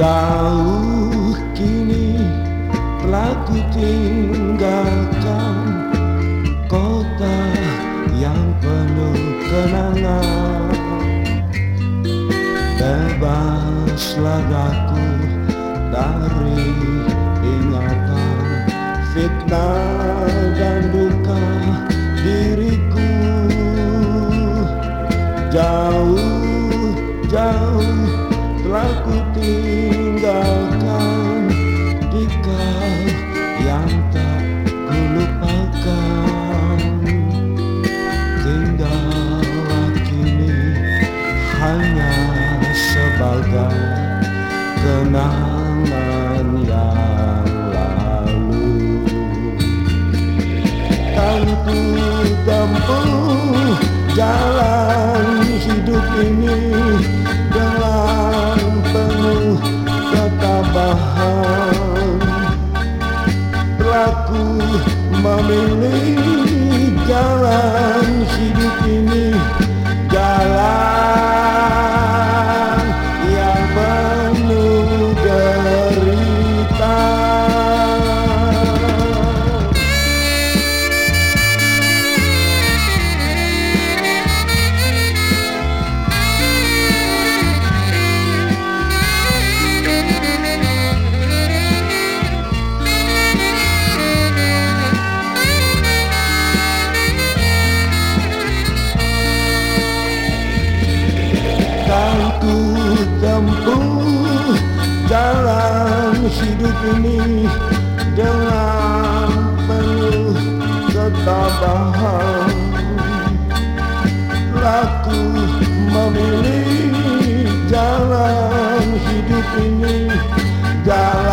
Jauh kini telah ku tinggalkan Kota yang penuh kenangan. Bebaslah aku dari ingatan Fitnah dan duka diriku. Jauh, jauh telah ku tinggalkan hanya sebagai kenangan yang lalu. Ku tempuh jalan hidup ini dengan penuh ketabahan. Berlaku memilih jalan hidup ini dengan penuh ketabahan. Laku memilih jalan hidup ini Jalan